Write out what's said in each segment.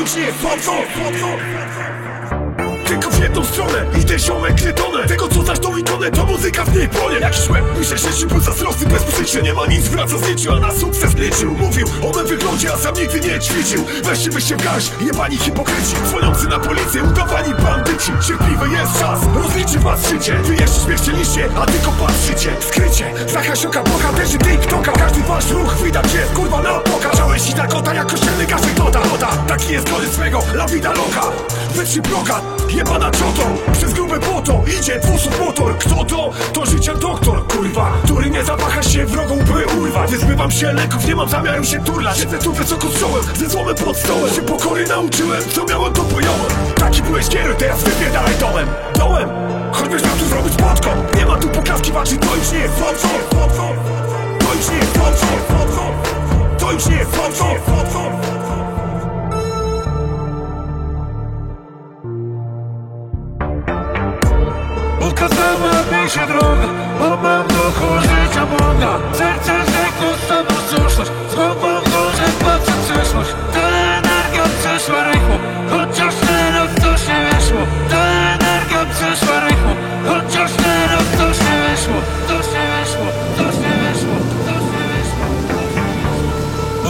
nie jest słodko tylko w jedną stronę! Idę ziomek nie tonę Tego co znasz tą ikonę to muzyka w niej płonie! Jakiś łeb pisze sześciu plus zazdrosny bezpośrednio Nie ma nic wraca z życiu, a na sukces liczył. Mówił o mym wyglądzie, a sam nigdy nie ćwiczył. Weźcie byście w garść, jebani hipokryci. Dzwoniący na policję, udawani bandyci. Cierpliwy jest czas, rozliczy was życie. Wy jeszcze a tylko patrzycie. Skrycie, Zachasioka, bohaterzy TikToka Każdy wasz ruch widać jest, kurwa na pokaż Całeś i na jak kościelny gazet taki jest koniec swego, la vida loca Wytrzy bloka, jebana cioto. Przez grube błoto, idzie dwusów motor. Kto to? To życia doktor, kurwa Który nie zawaha się wrogą by urwać. Nie zbywam się leków, nie mam zamiaru się turlać. Siedzę tu wysoko z czołem, ze złomem pod stołem. Się pokory nauczyłem, co miałem to pojąłem. Taki byłeś giery, teraz wypierdalaj dołem. Dołem, choćbyś miał tu zrobić podką Nie ma tu pokaskiwaczy, to już nie jest To już nie jest To Mi się droga, bo mam duchu życia Boga. Serce rzekło samosłuszność, z głową górze patrzę przyszłość. Ta energia przeszła rychło, chociaż teraz to się wyszło Ta energia przeszła rychło, chociaż teraz to się wyszło To się wyszło, to się wyszło, to się wyszło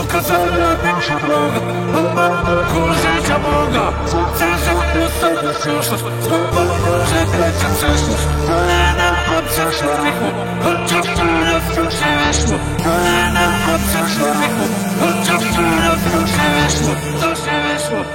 Ukazała mi się droga, bo mam duchu życia Boga. Serce rzekło цешут, снова уже петя цешут, Лена под цешуриху, Чувствую всю вешну, Лена под цешуриху, Чувствую всю вешну, Всю вешну,